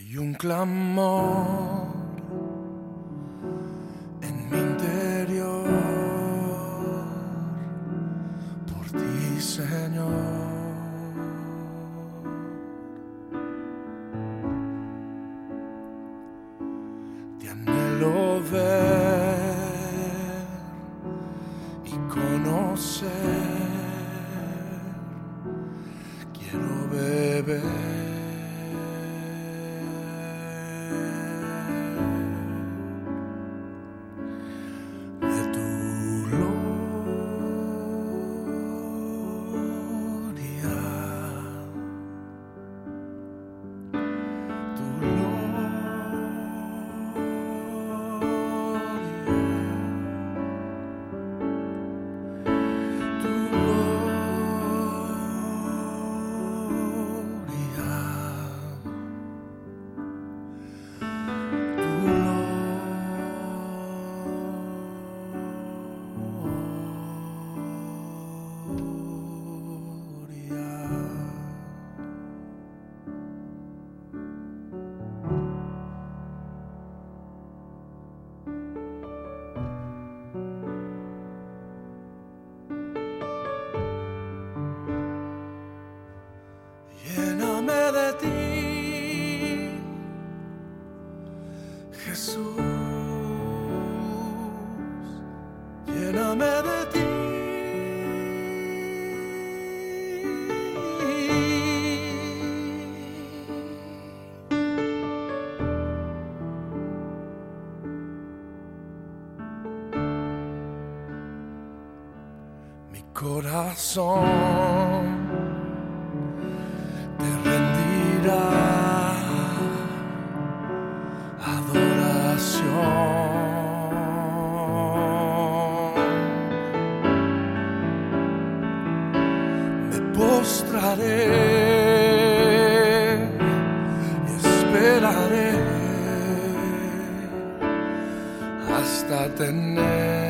Hay un clamor en mi interior por ti, Señor. Te anhelo ver y conocer. Quiero beber. Jesús. Lléname de ti. Mi corazón Me postraré y esperaré hasta tener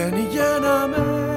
Ven y lléname.